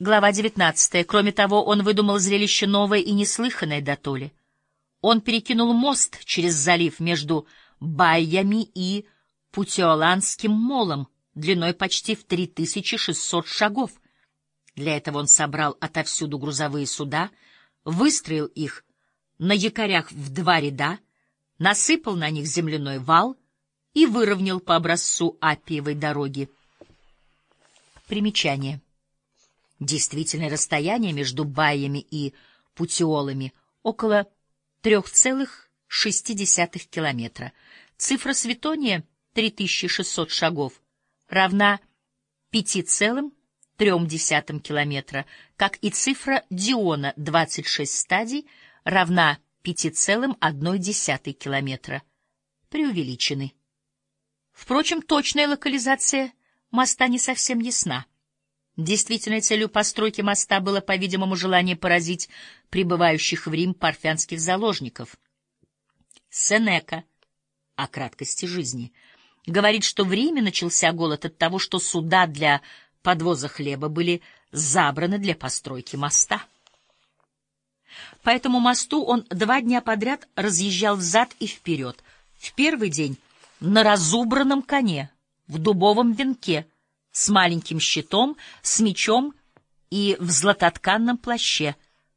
Глава 19. Кроме того, он выдумал зрелище новое и неслыханное до толи. Он перекинул мост через залив между Байями и Путиоланским молом длиной почти в 3600 шагов. Для этого он собрал отовсюду грузовые суда, выстроил их на якорях в два ряда, насыпал на них земляной вал и выровнял по образцу Апиевой дороги. Примечание. Действительное расстояние между Баями и Путиолами около 3,6 километра. Цифра Светония 3600 шагов равна 5,3 километра, как и цифра Диона 26 стадий равна 5,1 километра. Преувеличены. Впрочем, точная локализация моста не совсем ясна. Действительной целью постройки моста было, по-видимому, желание поразить прибывающих в Рим парфянских заложников. Сенека о краткости жизни говорит, что в Риме начался голод от того, что суда для подвоза хлеба были забраны для постройки моста. По этому мосту он два дня подряд разъезжал взад и вперед. В первый день на разубранном коне, в дубовом венке, с маленьким щитом, с мечом и в златотканном плаще.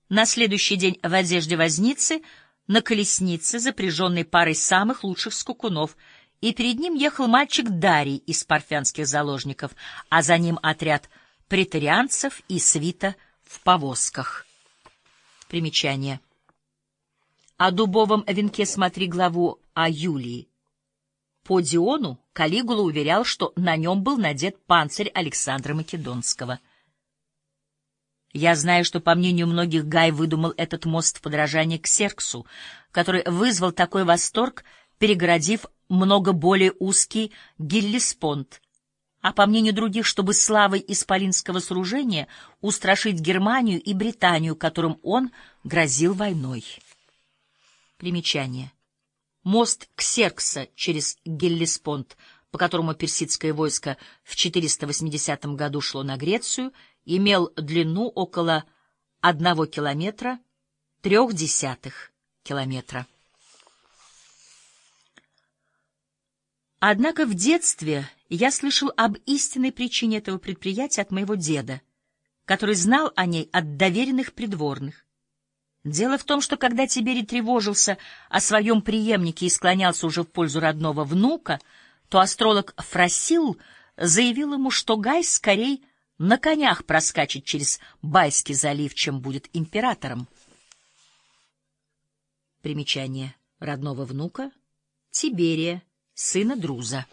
На следующий день в одежде возницы, на колеснице, запряженной парой самых лучших скукунов, и перед ним ехал мальчик Дарий из парфянских заложников, а за ним отряд претарианцев и свита в повозках. Примечание. О дубовом венке смотри главу о Юлии. По Диону Калигула уверял, что на нем был надет панцирь Александра Македонского. Я знаю, что, по мнению многих, Гай выдумал этот мост в подражание к Серксу, который вызвал такой восторг, перегородив много более узкий Гиллеспонд, а по мнению других, чтобы славой исполинского сооружения устрашить Германию и Британию, которым он грозил войной. Примечание. Мост Ксеркса через Геллеспонд, по которому персидское войско в 480 году шло на Грецию, имел длину около одного километра, трех десятых километра. Однако в детстве я слышал об истинной причине этого предприятия от моего деда, который знал о ней от доверенных придворных. Дело в том, что когда Тиберий тревожился о своем преемнике и склонялся уже в пользу родного внука, то астролог Фросил заявил ему, что Гай скорей на конях проскачет через Байский залив, чем будет императором. Примечание родного внука Тиберия, сына Друза.